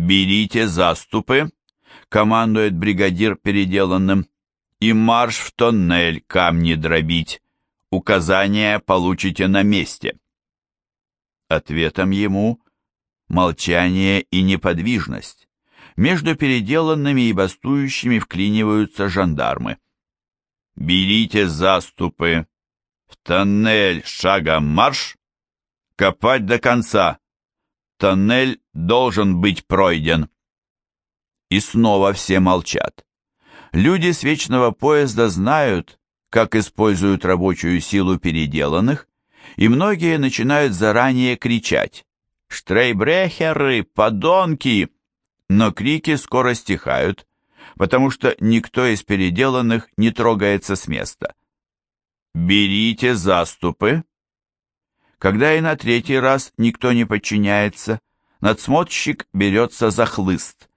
«Берите заступы», — командует бригадир переделанным, «и марш в тоннель камни дробить. Указания получите на месте». Ответом ему молчание и неподвижность. Между переделанными и бастующими вклиниваются жандармы. «Берите заступы! В тоннель шагом марш! Копать до конца! Тоннель должен быть пройден!» И снова все молчат. Люди с вечного поезда знают, как используют рабочую силу переделанных, и многие начинают заранее кричать «Штрейбрехеры! Подонки!» Но крики скоро стихают, потому что никто из переделанных не трогается с места. «Берите заступы!» Когда и на третий раз никто не подчиняется, надсмотрщик берется за хлыст.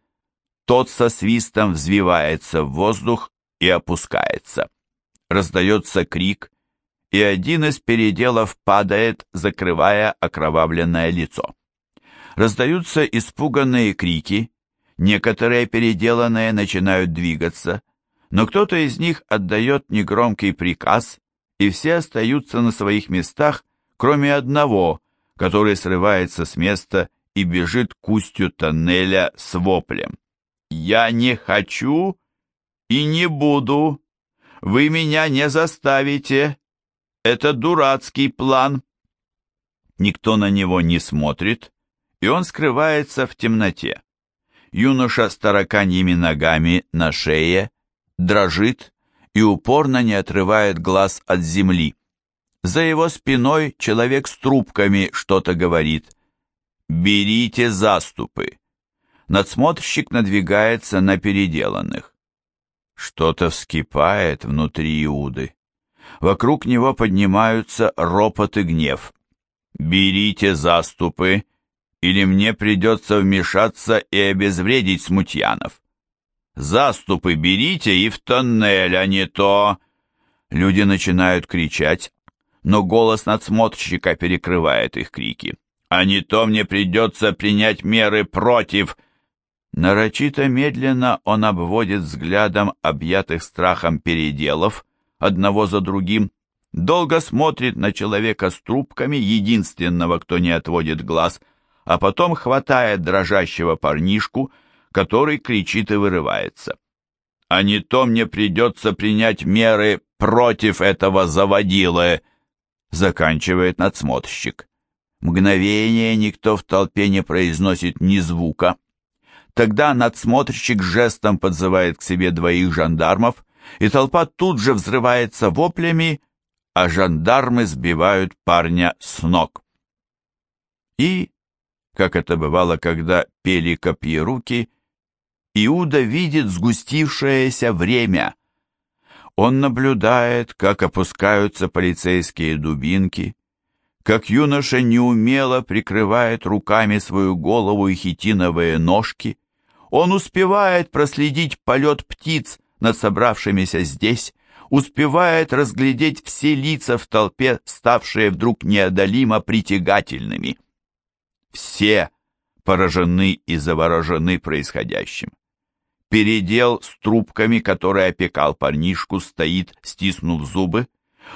Тот со свистом взвивается в воздух и опускается. Раздается крик, и один из переделов падает, закрывая окровавленное лицо раздаются испуганные крики, некоторые переделанные начинают двигаться, но кто-то из них отдает негромкий приказ, и все остаются на своих местах, кроме одного, который срывается с места и бежит к устью тоннеля с воплем. «Я не хочу и не буду. Вы меня не заставите. Это дурацкий план». Никто на него не смотрит, и он скрывается в темноте. Юноша с тараканьими ногами на шее дрожит и упорно не отрывает глаз от земли. За его спиной человек с трубками что-то говорит. «Берите заступы!» Надсмотрщик надвигается на переделанных. Что-то вскипает внутри Иуды. Вокруг него поднимаются ропот и гнев. «Берите заступы!» или мне придется вмешаться и обезвредить смутьянов. Заступы берите и в тоннель, а не то...» Люди начинают кричать, но голос надсмотрщика перекрывает их крики. «А не то мне придется принять меры против...» Нарочито медленно он обводит взглядом объятых страхом переделов, одного за другим, долго смотрит на человека с трубками, единственного, кто не отводит глаз — а потом хватает дрожащего парнишку, который кричит и вырывается. «А не то мне придется принять меры против этого заводилы!» заканчивает надсмотрщик. Мгновение никто в толпе не произносит ни звука. Тогда надсмотрщик жестом подзывает к себе двоих жандармов, и толпа тут же взрывается воплями, а жандармы сбивают парня с ног. И как это бывало, когда пели копьеруки, Иуда видит сгустившееся время. Он наблюдает, как опускаются полицейские дубинки, как юноша неумело прикрывает руками свою голову и хитиновые ножки. Он успевает проследить полет птиц над собравшимися здесь, успевает разглядеть все лица в толпе, ставшие вдруг неодолимо притягательными. Все поражены и заворожены происходящим. Передел с трубками, который опекал парнишку, стоит, стиснув зубы.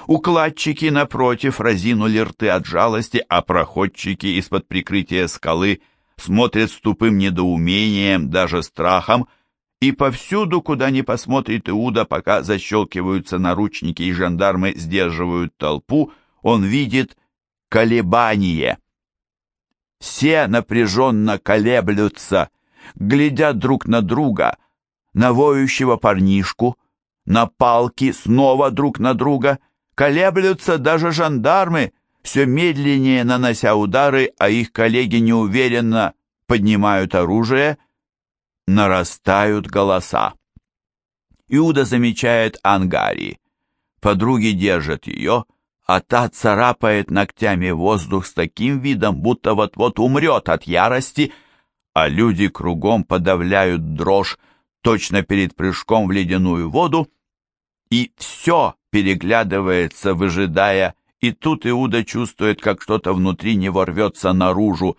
Укладчики, напротив, разинули рты от жалости, а проходчики из-под прикрытия скалы смотрят с тупым недоумением, даже страхом, и повсюду, куда ни посмотрит Иуда, пока защелкиваются наручники и жандармы сдерживают толпу, он видит колебание. Все напряженно колеблются, глядят друг на друга, на воющего парнишку, на палки, снова друг на друга. Колеблются даже жандармы, все медленнее нанося удары, а их коллеги неуверенно поднимают оружие. Нарастают голоса. Иуда замечает Ангари. Подруги держат ее, а та царапает ногтями воздух с таким видом, будто вот-вот умрет от ярости, а люди кругом подавляют дрожь точно перед прыжком в ледяную воду, и все переглядывается, выжидая, и тут Иуда чувствует, как что-то внутри него рвется наружу.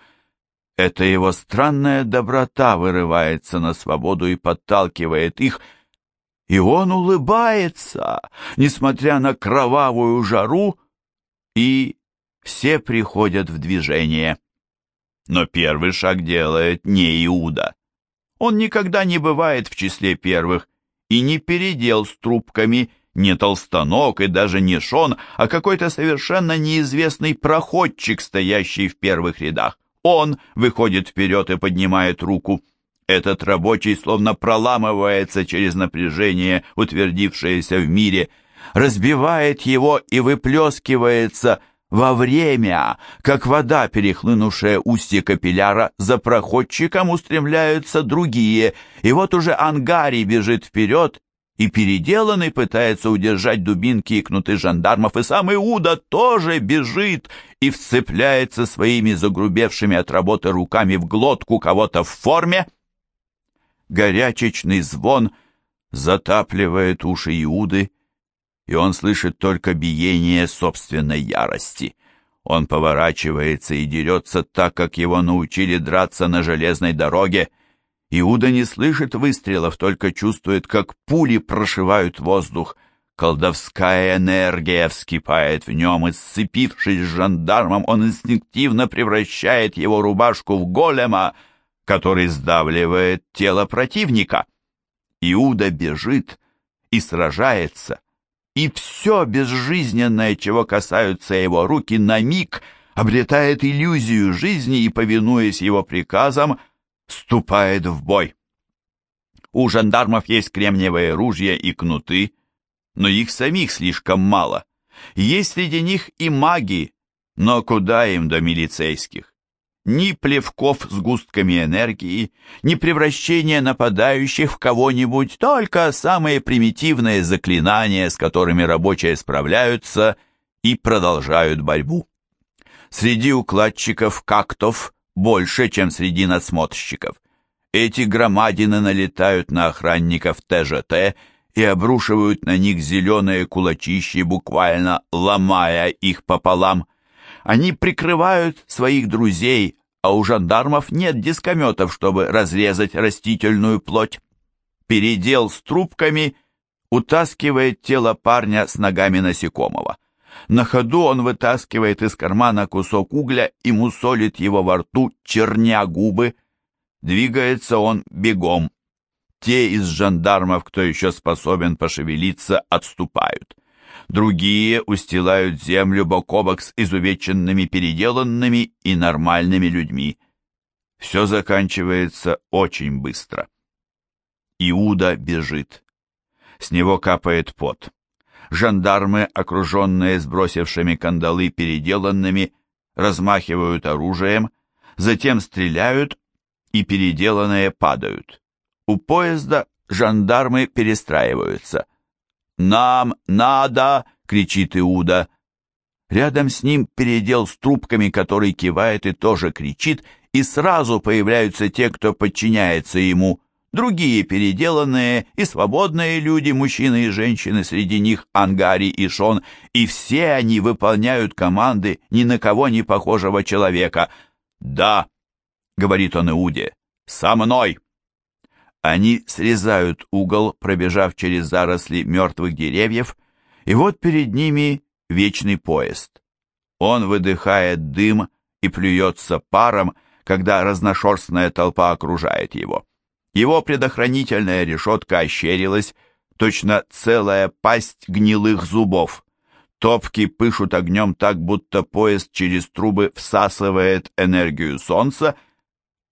Это его странная доброта вырывается на свободу и подталкивает их, и он улыбается, несмотря на кровавую жару, и все приходят в движение. Но первый шаг делает не Иуда. Он никогда не бывает в числе первых и не передел с трубками, не толстанок и даже не шон, а какой-то совершенно неизвестный проходчик, стоящий в первых рядах. Он выходит вперед и поднимает руку. Этот рабочий словно проламывается через напряжение, утвердившееся в мире, разбивает его и выплескивается во время, как вода, перехлынувшая устье капилляра, за проходчиком устремляются другие, и вот уже Ангари бежит вперед, и переделанный пытается удержать дубинки и кнуты жандармов, и сам Иуда тоже бежит и вцепляется своими загрубевшими от работы руками в глотку кого-то в форме. Горячечный звон затапливает уши Иуды, и он слышит только биение собственной ярости. Он поворачивается и дерется так, как его научили драться на железной дороге. Иуда не слышит выстрелов, только чувствует, как пули прошивают воздух. Колдовская энергия вскипает в нем, и, сцепившись с жандармом, он инстинктивно превращает его рубашку в голема, который сдавливает тело противника. Иуда бежит и сражается, и все безжизненное, чего касаются его руки, на миг обретает иллюзию жизни и, повинуясь его приказам, вступает в бой. У жандармов есть кремниевые ружья и кнуты, но их самих слишком мало. Есть среди них и маги, но куда им до милицейских? ни плевков с густками энергии, ни превращения нападающих в кого-нибудь, только самые примитивные заклинания, с которыми рабочие справляются и продолжают борьбу. Среди укладчиков кактов больше, чем среди надсмотрщиков. Эти громадины налетают на охранников ТЖТ и обрушивают на них зеленые кулачищи, буквально ломая их пополам. Они прикрывают своих друзей, а у жандармов нет дискометов, чтобы разрезать растительную плоть. Передел с трубками утаскивает тело парня с ногами насекомого. На ходу он вытаскивает из кармана кусок угля и мусолит его во рту, черня губы. Двигается он бегом. Те из жандармов, кто еще способен пошевелиться, отступают. Другие устилают землю бок о бок с изувеченными, переделанными и нормальными людьми. Все заканчивается очень быстро. Иуда бежит. С него капает пот. Жандармы, окруженные сбросившими кандалы переделанными, размахивают оружием, затем стреляют, и переделанные падают. У поезда жандармы перестраиваются – «Нам надо!» — кричит Иуда. Рядом с ним передел с трубками, который кивает и тоже кричит, и сразу появляются те, кто подчиняется ему. Другие переделанные и свободные люди, мужчины и женщины, среди них Ангари и Шон, и все они выполняют команды ни на кого не похожего человека. «Да», — говорит он Иуде, — «со мной». Они срезают угол, пробежав через заросли мертвых деревьев, и вот перед ними вечный поезд. Он выдыхает дым и плюется паром, когда разношерстная толпа окружает его. Его предохранительная решетка ощерилась, точно целая пасть гнилых зубов. Топки пышут огнем так, будто поезд через трубы всасывает энергию солнца,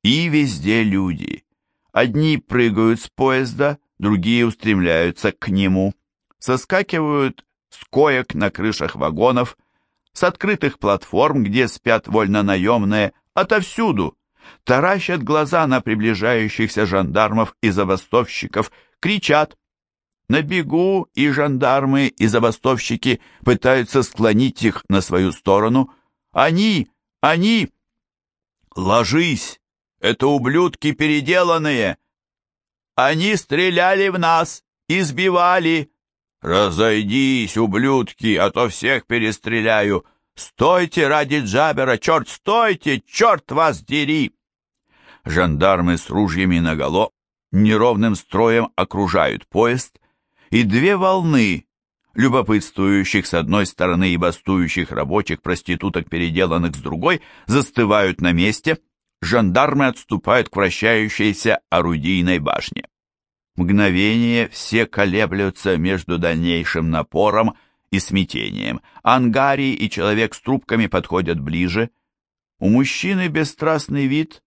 и везде люди. Одни прыгают с поезда, другие устремляются к нему, соскакивают с коек на крышах вагонов, с открытых платформ, где спят вольнонаемные, отовсюду, таращат глаза на приближающихся жандармов и забастовщиков, кричат. На бегу и жандармы, и забастовщики пытаются склонить их на свою сторону. Они, они... «Ложись!» Это ублюдки переделанные. Они стреляли в нас, избивали. Разойдись, ублюдки, а то всех перестреляю. Стойте ради Джабера, черт, стойте, черт вас дери!» Жандармы с ружьями наголо неровным строем окружают поезд, и две волны, любопытствующих с одной стороны и бастующих рабочих проституток, переделанных с другой, застывают на месте, жандармы отступают к вращающейся орудийной башне. Мгновение все колеблются между дальнейшим напором и смятением. Ангарий и человек с трубками подходят ближе. У мужчины бесстрастный вид,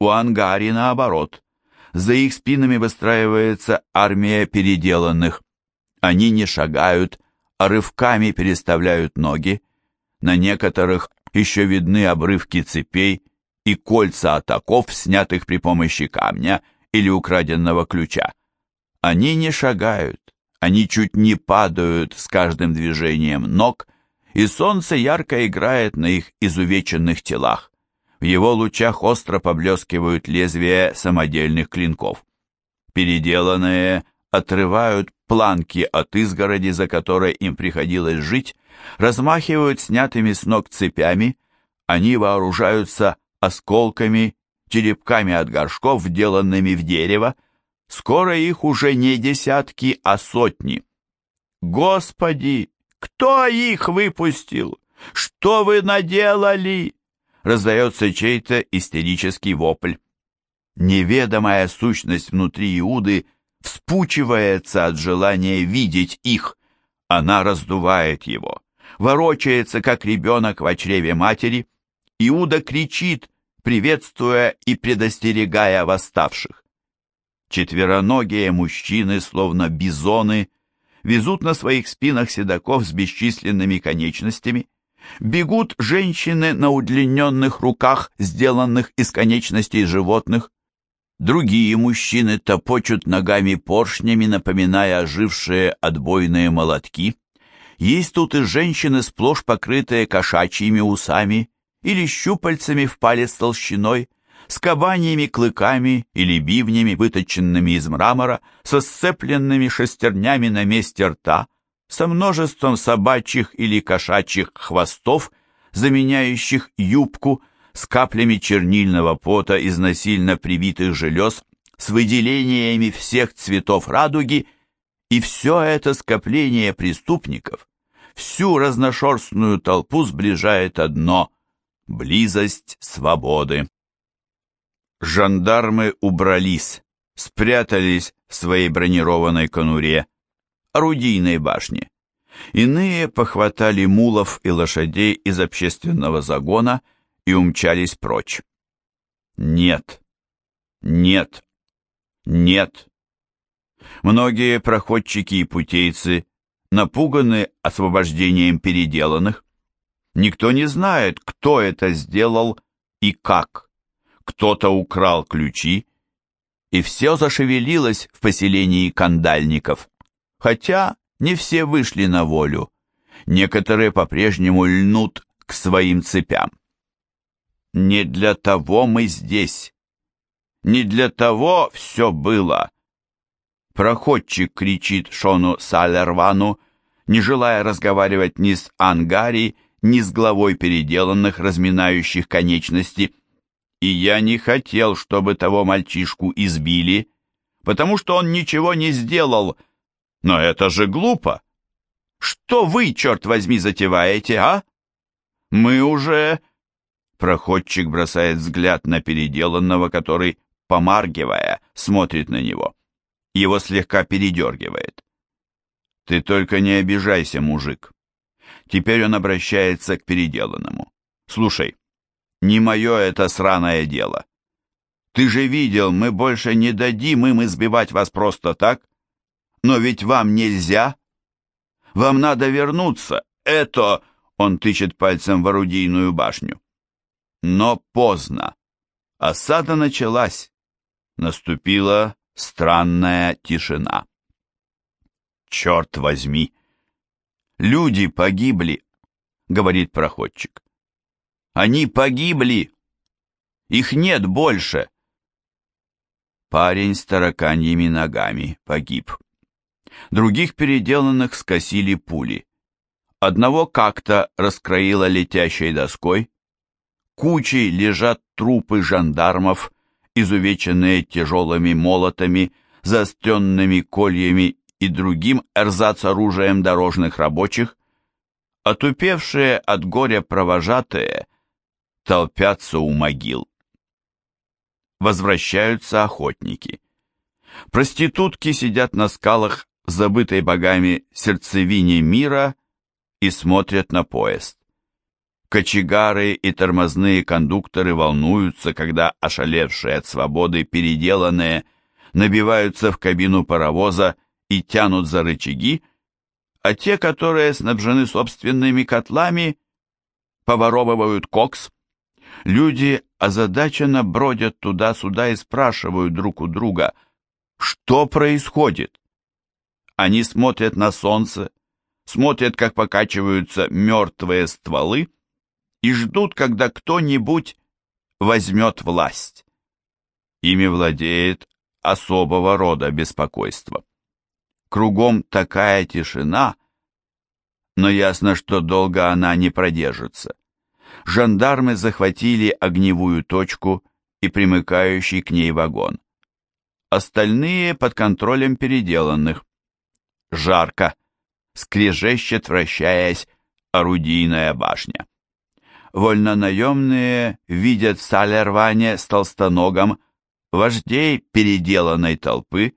у Ангари наоборот. За их спинами выстраивается армия переделанных. Они не шагают, а рывками переставляют ноги. На некоторых еще видны обрывки цепей и кольца атаков, снятых при помощи камня или украденного ключа. Они не шагают, они чуть не падают с каждым движением ног, и солнце ярко играет на их изувеченных телах. В его лучах остро поблескивают лезвия самодельных клинков. Переделанные отрывают планки от изгороди, за которой им приходилось жить, размахивают снятыми с ног цепями, они вооружаются осколками, черепками от горшков, вделанными в дерево, Скоро их уже не десятки, а сотни. Господи, кто их выпустил? Что вы наделали? Раздается чей-то истерический вопль. Неведомая сущность внутри Иуды вспучивается от желания видеть их. Она раздувает его, ворочается, как ребенок в чреве матери. Иуда кричит, приветствуя и предостерегая восставших. Четвероногие мужчины, словно бизоны, везут на своих спинах седаков с бесчисленными конечностями, бегут женщины на удлиненных руках, сделанных из конечностей животных, другие мужчины топочут ногами поршнями, напоминая ожившие отбойные молотки. Есть тут и женщины, сплошь покрытые кошачьими усами или щупальцами в палец толщиной, с кабаньими клыками или бивнями, выточенными из мрамора, со сцепленными шестернями на месте рта, со множеством собачьих или кошачьих хвостов, заменяющих юбку, с каплями чернильного пота из насильно привитых желез, с выделениями всех цветов радуги, и все это скопление преступников, всю разношерстную толпу сближает одно — близость свободы. Жандармы убрались, спрятались в своей бронированной конуре, орудийной башне. Иные похватали мулов и лошадей из общественного загона и умчались прочь. Нет, нет, нет. Многие проходчики и путейцы напуганы освобождением переделанных. Никто не знает, кто это сделал и как кто-то украл ключи, и все зашевелилось в поселении кандальников. Хотя не все вышли на волю, некоторые по-прежнему льнут к своим цепям. Не для того мы здесь, не для того все было. Проходчик кричит Шону Салервану, не желая разговаривать ни с Ангари, ни с главой переделанных, разминающих конечности, и я не хотел, чтобы того мальчишку избили, потому что он ничего не сделал. Но это же глупо. Что вы, черт возьми, затеваете, а? Мы уже... Проходчик бросает взгляд на переделанного, который, помаргивая, смотрит на него. Его слегка передергивает. Ты только не обижайся, мужик. Теперь он обращается к переделанному. Слушай, не мое это сраное дело. Ты же видел, мы больше не дадим им избивать вас просто так. Но ведь вам нельзя. Вам надо вернуться. Это...» Он тычет пальцем в орудийную башню. Но поздно. Осада началась. Наступила странная тишина. «Черт возьми! Люди погибли!» — говорит проходчик. Они погибли. Их нет больше. Парень с тараканьими ногами погиб. Других переделанных скосили пули. Одного как-то раскроило летящей доской. Кучей лежат трупы жандармов изувеченные тяжелыми молотами, заостренными кольями и другим эрзац-оружием дорожных рабочих, отупевшие от горя провожатые толпятся у могил. Возвращаются охотники. Проститутки сидят на скалах, забытой богами сердцевине мира, и смотрят на поезд. Кочегары и тормозные кондукторы волнуются, когда ошалевшие от свободы переделанные набиваются в кабину паровоза и тянут за рычаги, а те, которые снабжены собственными котлами, поворовывают кокс. Люди озадаченно бродят туда-сюда и спрашивают друг у друга, что происходит. Они смотрят на солнце, смотрят, как покачиваются мертвые стволы, и ждут, когда кто-нибудь возьмет власть. Ими владеет особого рода беспокойство. Кругом такая тишина, но ясно, что долго она не продержится. Жандармы захватили огневую точку и примыкающий к ней вагон. Остальные под контролем переделанных. Жарко, скрежещет, вращаясь, орудийная башня. Вольнонаемные видят в Салерване с толстоногом вождей переделанной толпы,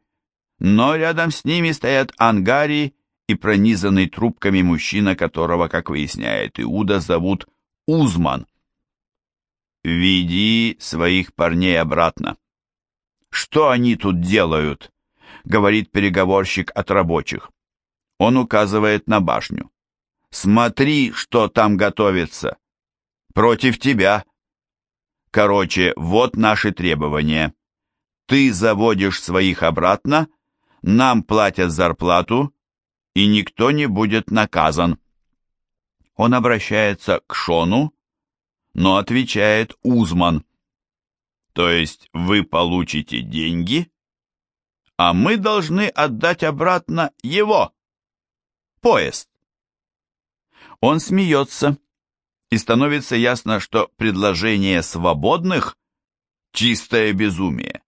но рядом с ними стоят ангари и пронизанный трубками мужчина, которого, как выясняет Иуда, зовут Узман. «Веди своих парней обратно». «Что они тут делают?» — говорит переговорщик от рабочих. Он указывает на башню. «Смотри, что там готовится. Против тебя. Короче, вот наши требования. Ты заводишь своих обратно, нам платят зарплату, и никто не будет наказан. Он обращается к Шону, но отвечает Узман. То есть вы получите деньги, а мы должны отдать обратно его. Поезд. Он смеется, и становится ясно, что предложение свободных – чистое безумие.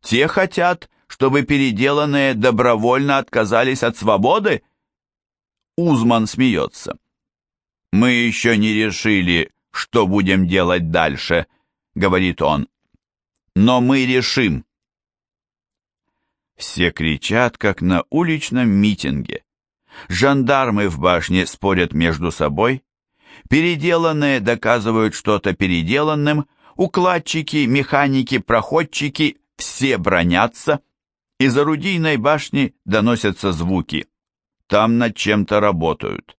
Те хотят, чтобы переделанные добровольно отказались от свободы? Узман смеется. «Мы еще не решили, что будем делать дальше», — говорит он. «Но мы решим». Все кричат, как на уличном митинге. Жандармы в башне спорят между собой. Переделанные доказывают что-то переделанным. Укладчики, механики, проходчики все бронятся. Из орудийной башни доносятся звуки. Там над чем-то работают.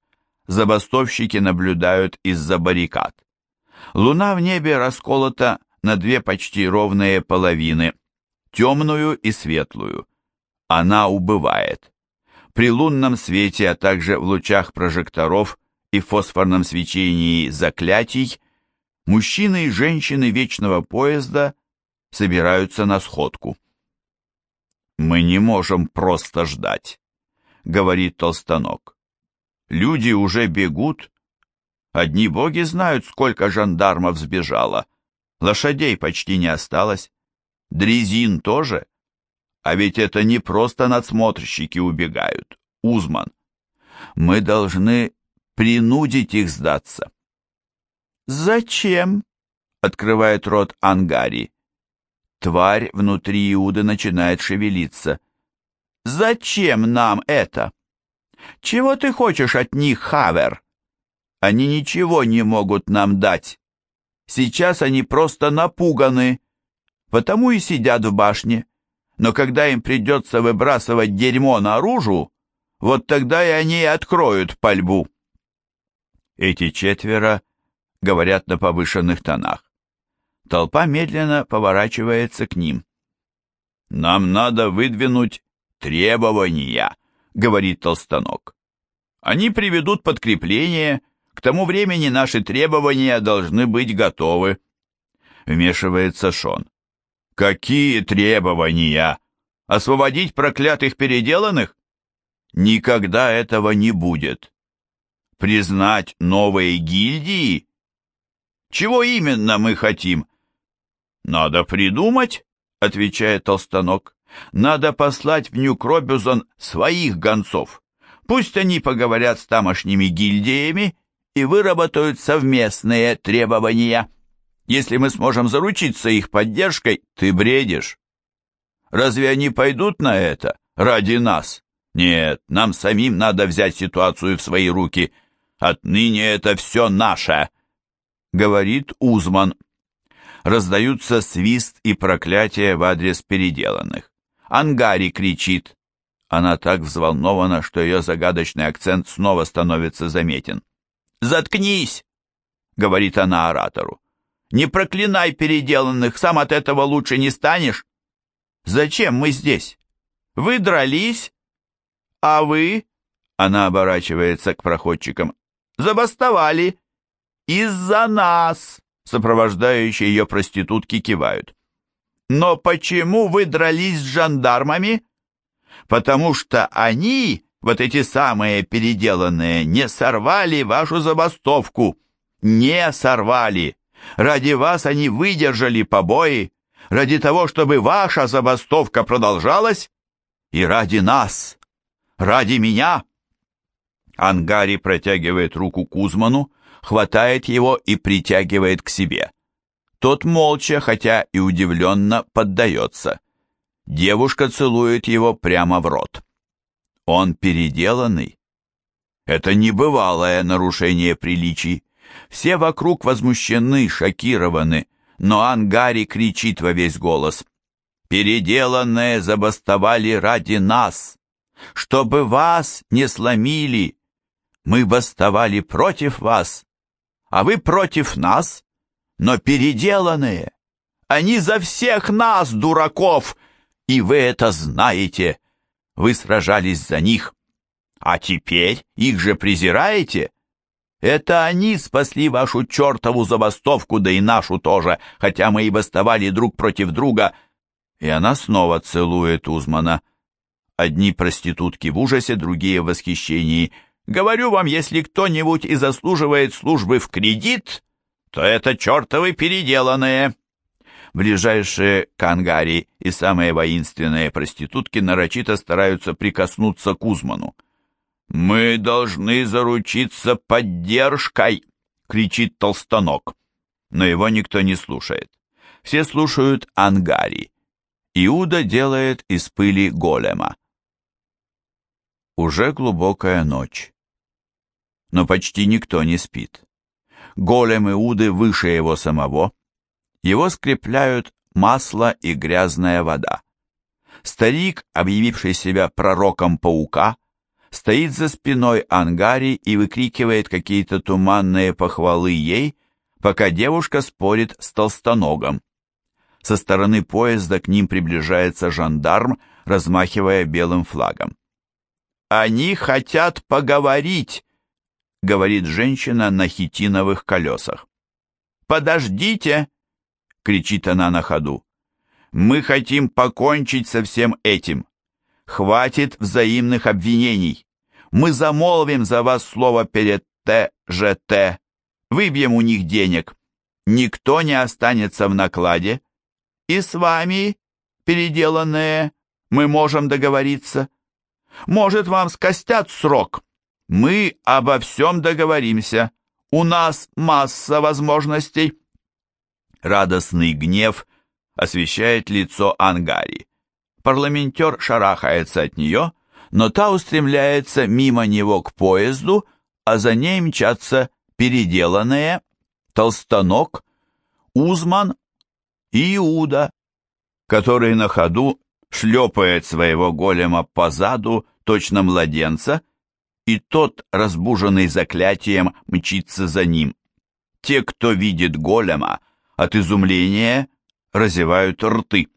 Забастовщики наблюдают из-за баррикад. Луна в небе расколота на две почти ровные половины, темную и светлую. Она убывает. При лунном свете, а также в лучах прожекторов и фосфорном свечении заклятий, мужчины и женщины вечного поезда собираются на сходку. «Мы не можем просто ждать», — говорит Толстанок. «Люди уже бегут. Одни боги знают, сколько жандармов сбежало. Лошадей почти не осталось. Дрезин тоже. А ведь это не просто надсмотрщики убегают, Узман. Мы должны принудить их сдаться». «Зачем?» — открывает рот Ангари. Тварь внутри Иуды начинает шевелиться. «Зачем нам это? Чего ты хочешь от них, Хавер? Они ничего не могут нам дать. Сейчас они просто напуганы, потому и сидят в башне. Но когда им придется выбрасывать дерьмо наружу, вот тогда и они откроют пальбу». Эти четверо говорят на повышенных тонах. Толпа медленно поворачивается к ним. «Нам надо выдвинуть требования», — говорит Толстанок. «Они приведут подкрепление, к тому времени наши требования должны быть готовы». Вмешивается Шон. «Какие требования? Освободить проклятых переделанных? Никогда этого не будет. Признать новые гильдии? Чего именно мы хотим? «Надо придумать», — отвечает Толстанок. «Надо послать в Нью-Кробюзон своих гонцов. Пусть они поговорят с тамошними гильдиями и выработают совместные требования. Если мы сможем заручиться их поддержкой, ты бредишь. Разве они пойдут на это ради нас? Нет, нам самим надо взять ситуацию в свои руки. Отныне это все наше, говорит Узман. Раздаются свист и проклятия в адрес переделанных. Ангари кричит. Она так взволнована, что ее загадочный акцент снова становится заметен. «Заткнись!» — говорит она оратору. «Не проклинай переделанных, сам от этого лучше не станешь. Зачем мы здесь? Вы дрались, а вы...» Она оборачивается к проходчикам. «Забастовали. Из-за нас!» Сопровождающие ее проститутки кивают. «Но почему вы дрались с жандармами?» «Потому что они, вот эти самые переделанные, не сорвали вашу забастовку. Не сорвали. Ради вас они выдержали побои, ради того, чтобы ваша забастовка продолжалась, и ради нас, ради меня». Ангари протягивает руку Кузману, хватает его и притягивает к себе. Тот молча, хотя и удивленно, поддается. Девушка целует его прямо в рот. Он переделанный. Это небывалое нарушение приличий. Все вокруг возмущены, шокированы, но Ангари кричит во весь голос. «Переделанные забастовали ради нас, чтобы вас не сломили. Мы бастовали против вас, а вы против нас, но переделанные. Они за всех нас, дураков, и вы это знаете. Вы сражались за них, а теперь их же презираете. Это они спасли вашу чертову забастовку, да и нашу тоже, хотя мы и бастовали друг против друга. И она снова целует Узмана. Одни проститутки в ужасе, другие в восхищении – Говорю вам, если кто-нибудь и заслуживает службы в кредит, то это чертовы переделанные. Ближайшие кангари и самые воинственные проститутки нарочито стараются прикоснуться к Узману. «Мы должны заручиться поддержкой!» — кричит Толстанок. Но его никто не слушает. Все слушают Ангари. Иуда делает из пыли голема. Уже глубокая ночь но почти никто не спит. Голем Иуды выше его самого. Его скрепляют масло и грязная вода. Старик, объявивший себя пророком паука, стоит за спиной Ангари и выкрикивает какие-то туманные похвалы ей, пока девушка спорит с толстоногом. Со стороны поезда к ним приближается жандарм, размахивая белым флагом. «Они хотят поговорить!» говорит женщина на хитиновых колесах. «Подождите!» — кричит она на ходу. «Мы хотим покончить со всем этим. Хватит взаимных обвинений. Мы замолвим за вас слово перед ТЖТ. Выбьем у них денег. Никто не останется в накладе. И с вами, переделанные, мы можем договориться. Может, вам скостят срок?» Мы обо всем договоримся. У нас масса возможностей. Радостный гнев освещает лицо Ангари. Парламентер шарахается от нее, но та устремляется мимо него к поезду, а за ней мчатся переделанные, толстанок, Узман и Иуда, который на ходу шлепает своего голема по заду, точно младенца, и тот, разбуженный заклятием, мчится за ним. Те, кто видит голема, от изумления разевают рты.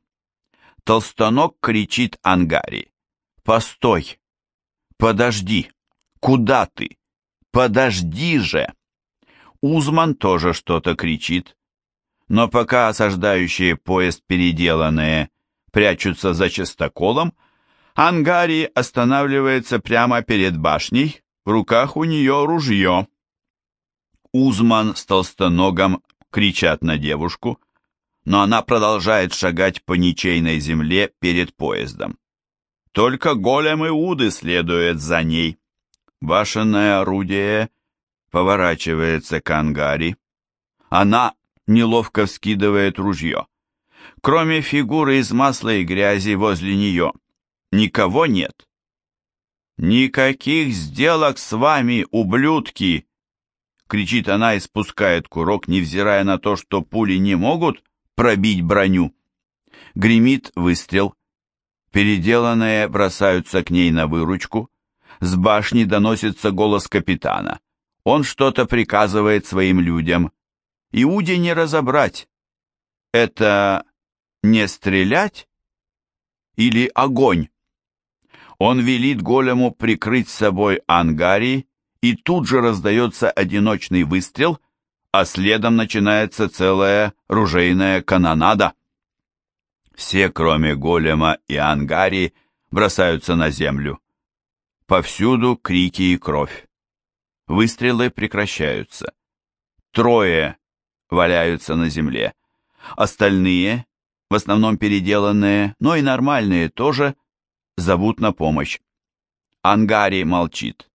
Толстанок кричит Ангари. «Постой! Подожди! Куда ты? Подожди же!» Узман тоже что-то кричит. Но пока осаждающие поезд переделанные прячутся за частоколом, Ангари останавливается прямо перед башней, в руках у нее ружье. Узман с толстоногом кричат на девушку, но она продолжает шагать по ничейной земле перед поездом. Только голем Иуды следует за ней. Башенное орудие поворачивается к ангаре. Она неловко вскидывает ружье. Кроме фигуры из масла и грязи возле нее, никого нет. «Никаких сделок с вами, ублюдки!» кричит она и спускает курок, невзирая на то, что пули не могут пробить броню. Гремит выстрел. Переделанные бросаются к ней на выручку. С башни доносится голос капитана. Он что-то приказывает своим людям. Иуде не разобрать. Это не стрелять или огонь? Он велит голему прикрыть собой ангари, и тут же раздается одиночный выстрел, а следом начинается целая ружейная канонада. Все, кроме голема и ангари, бросаются на землю. Повсюду крики и кровь. Выстрелы прекращаются. Трое валяются на земле. Остальные, в основном переделанные, но и нормальные тоже, зовут на помощь. Ангари молчит.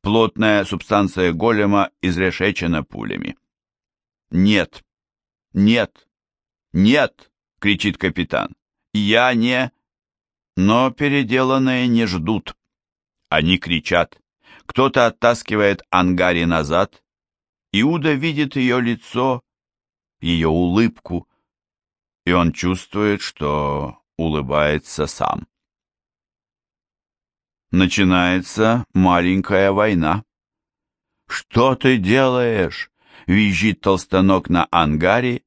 Плотная субстанция голема изрешечена пулями. «Нет! Нет! Нет!» — кричит капитан. «Я не...» Но переделанные не ждут. Они кричат. Кто-то оттаскивает Ангари назад. Иуда видит ее лицо, ее улыбку, и он чувствует, что улыбается сам. Начинается маленькая война. «Что ты делаешь?» — визжит толстанок на ангаре,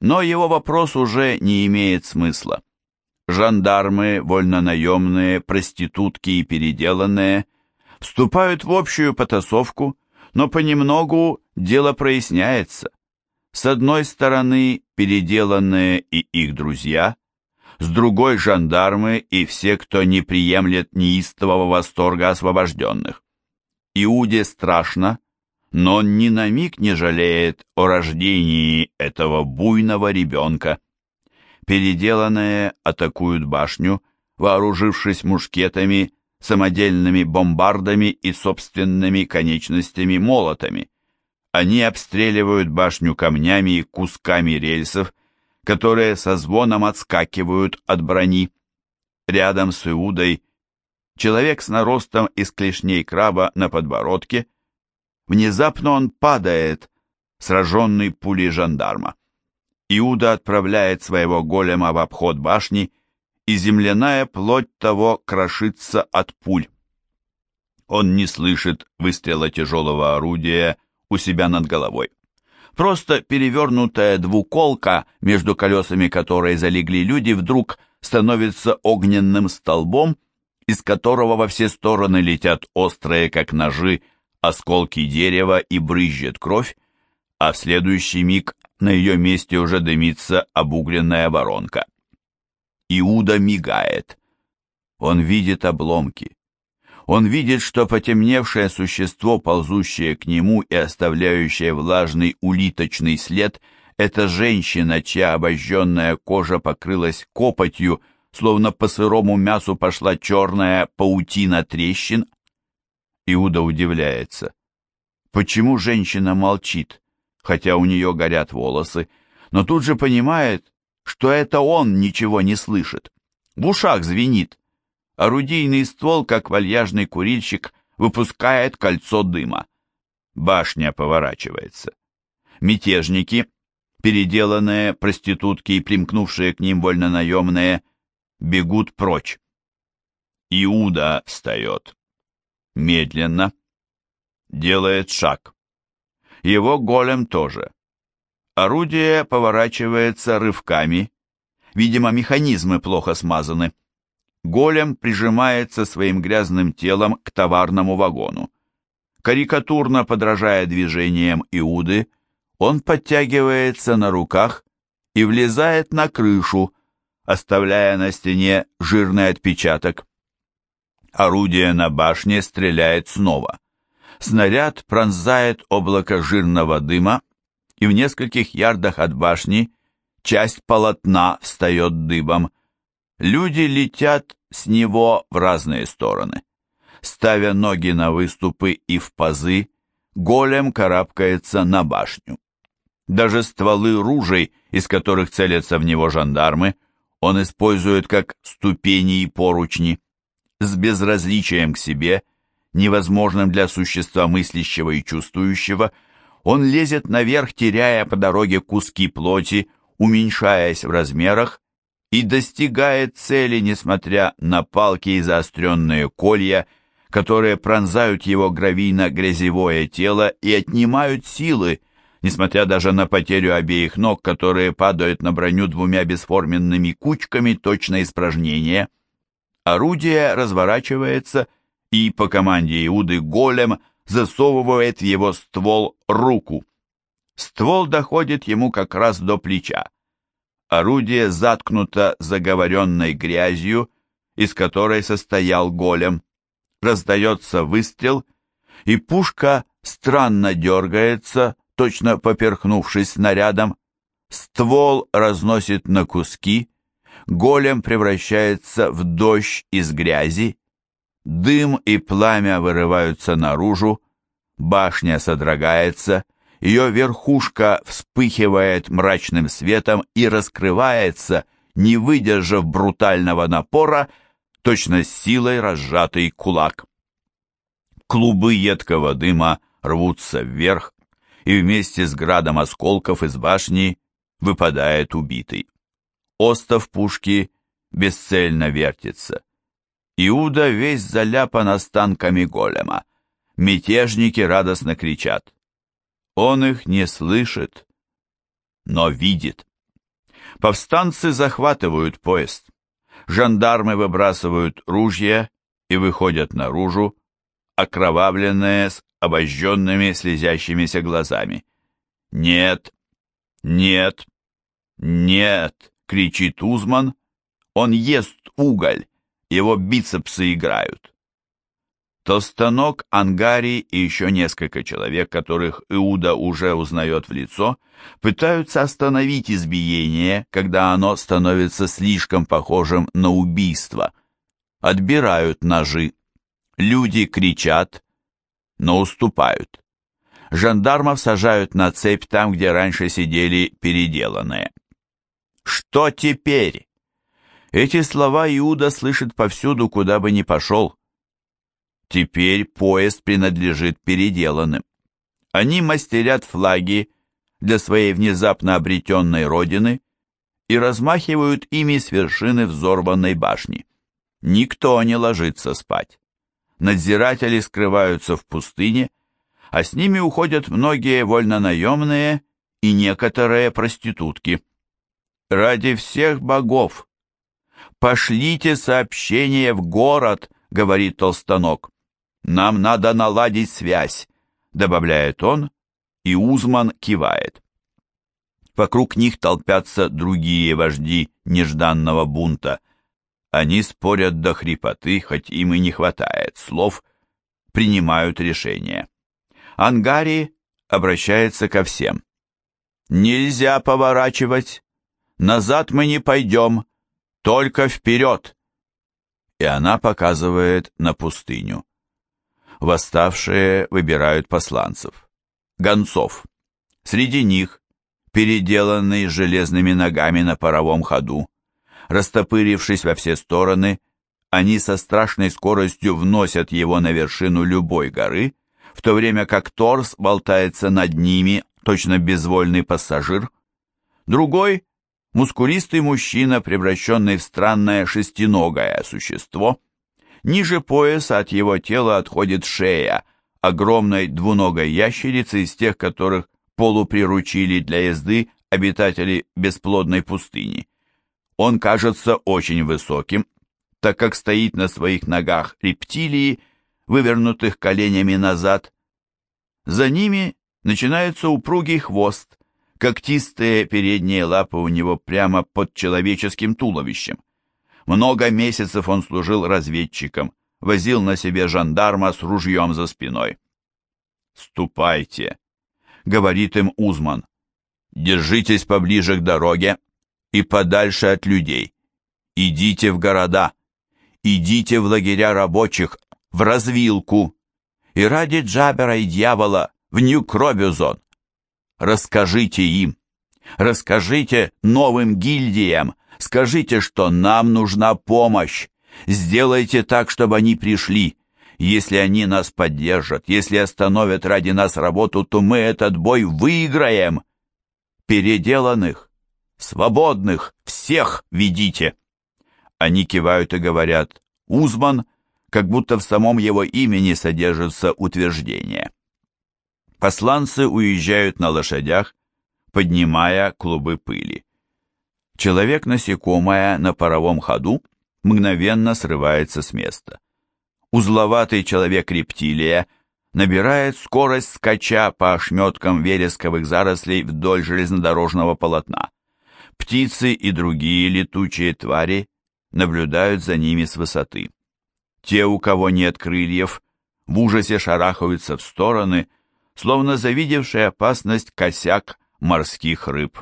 но его вопрос уже не имеет смысла. Жандармы, вольнонаемные, проститутки и переделанные вступают в общую потасовку, но понемногу дело проясняется. С одной стороны переделанные и их друзья — с другой жандармы и все, кто не приемлет неистового восторга освобожденных. Иуде страшно, но он ни на миг не жалеет о рождении этого буйного ребенка. Переделанные атакуют башню, вооружившись мушкетами, самодельными бомбардами и собственными конечностями молотами. Они обстреливают башню камнями и кусками рельсов, которые со звоном отскакивают от брони. Рядом с Иудой человек с наростом из клешней краба на подбородке. Внезапно он падает, сраженный пулей жандарма. Иуда отправляет своего голема в обход башни, и земляная плоть того крошится от пуль. Он не слышит выстрела тяжелого орудия у себя над головой. Просто перевернутая двуколка, между колесами которой залегли люди, вдруг становится огненным столбом, из которого во все стороны летят острые, как ножи, осколки дерева и брызжет кровь, а в следующий миг на ее месте уже дымится обугленная воронка. Иуда мигает. Он видит обломки. Он видит, что потемневшее существо, ползущее к нему и оставляющее влажный улиточный след, это женщина, чья обожженная кожа покрылась копотью, словно по сырому мясу пошла черная паутина трещин. Иуда удивляется. Почему женщина молчит, хотя у нее горят волосы, но тут же понимает, что это он ничего не слышит. В ушах звенит. Орудийный ствол, как вальяжный курильщик, выпускает кольцо дыма. Башня поворачивается. Мятежники, переделанные проститутки и примкнувшие к ним вольнонаемные, бегут прочь. Иуда встает. Медленно. Делает шаг. Его голем тоже. Орудие поворачивается рывками. Видимо, механизмы плохо смазаны. Голем прижимается своим грязным телом к товарному вагону. Карикатурно подражая движениям Иуды, он подтягивается на руках и влезает на крышу, оставляя на стене жирный отпечаток. Орудие на башне стреляет снова. Снаряд пронзает облако жирного дыма, и в нескольких ярдах от башни часть полотна встает дыбом. Люди летят с него в разные стороны. Ставя ноги на выступы и в пазы, голем карабкается на башню. Даже стволы ружей, из которых целятся в него жандармы, он использует как ступени и поручни. С безразличием к себе, невозможным для существа мыслящего и чувствующего, он лезет наверх, теряя по дороге куски плоти, уменьшаясь в размерах, и достигает цели, несмотря на палки и заостренные колья, которые пронзают его гравийно-грязевое тело и отнимают силы, несмотря даже на потерю обеих ног, которые падают на броню двумя бесформенными кучками точно испражнения. Орудие разворачивается, и по команде Иуды голем засовывает в его ствол руку. Ствол доходит ему как раз до плеча. Орудие заткнуто заговоренной грязью, из которой состоял голем. Раздается выстрел, и пушка странно дергается, точно поперхнувшись снарядом. Ствол разносит на куски, голем превращается в дождь из грязи, дым и пламя вырываются наружу, башня содрогается, ее верхушка вспыхивает мрачным светом и раскрывается, не выдержав брутального напора, точно силой разжатый кулак. Клубы едкого дыма рвутся вверх, и вместе с градом осколков из башни выпадает убитый. Остов пушки бесцельно вертится. Иуда весь заляпан останками голема. Мятежники радостно кричат. Он их не слышит, но видит. Повстанцы захватывают поезд. Жандармы выбрасывают ружья и выходят наружу, окровавленные с обожженными слезящимися глазами. «Нет! Нет! Нет!» — кричит Узман. «Он ест уголь, его бицепсы играют». Толстанок, Ангарий и еще несколько человек, которых Иуда уже узнает в лицо, пытаются остановить избиение, когда оно становится слишком похожим на убийство. Отбирают ножи. Люди кричат, но уступают. Жандармов сажают на цепь там, где раньше сидели переделанные. «Что теперь?» Эти слова Иуда слышит повсюду, куда бы ни пошел. Теперь поезд принадлежит переделанным. Они мастерят флаги для своей внезапно обретенной родины и размахивают ими с вершины взорванной башни. Никто не ложится спать надзиратели скрываются в пустыне, а с ними уходят многие вольнонаемные и некоторые проститутки. Ради всех богов! Пошлите сообщение в город, говорит Толстанок. Нам надо наладить связь, добавляет он, и Узман кивает. Вокруг них толпятся другие вожди нежданного бунта. Они спорят до хрипоты, хоть им и не хватает слов, принимают решение. Ангари обращается ко всем. «Нельзя поворачивать. Назад мы не пойдем. Только вперед!» И она показывает на пустыню. Восставшие выбирают посланцев. Гонцов. Среди них, переделанный железными ногами на паровом ходу, Растопырившись во все стороны, они со страшной скоростью вносят его на вершину любой горы, в то время как торс болтается над ними, точно безвольный пассажир. Другой – мускулистый мужчина, превращенный в странное шестиногое существо. Ниже пояса от его тела отходит шея, огромной двуногой ящерицы, из тех, которых полуприручили для езды обитатели бесплодной пустыни. Он кажется очень высоким, так как стоит на своих ногах рептилии, вывернутых коленями назад. За ними начинается упругий хвост, когтистые передние лапы у него прямо под человеческим туловищем. Много месяцев он служил разведчиком, возил на себе жандарма с ружьем за спиной. «Ступайте», — говорит им Узман. «Держитесь поближе к дороге и подальше от людей. Идите в города, идите в лагеря рабочих, в развилку, и ради Джабера и дьявола в Нью-Кробюзон. Расскажите им, расскажите новым гильдиям, скажите, что нам нужна помощь, сделайте так, чтобы они пришли. Если они нас поддержат, если остановят ради нас работу, то мы этот бой выиграем. Переделанных, свободных, всех ведите. Они кивают и говорят «Узман», как будто в самом его имени содержится утверждение. Посланцы уезжают на лошадях, поднимая клубы пыли. Человек-насекомое на паровом ходу мгновенно срывается с места. Узловатый человек-рептилия набирает скорость скача по ошметкам вересковых зарослей вдоль железнодорожного полотна. Птицы и другие летучие твари наблюдают за ними с высоты. Те, у кого нет крыльев, в ужасе шарахаются в стороны, словно завидевший опасность косяк морских рыб.